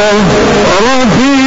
رفرف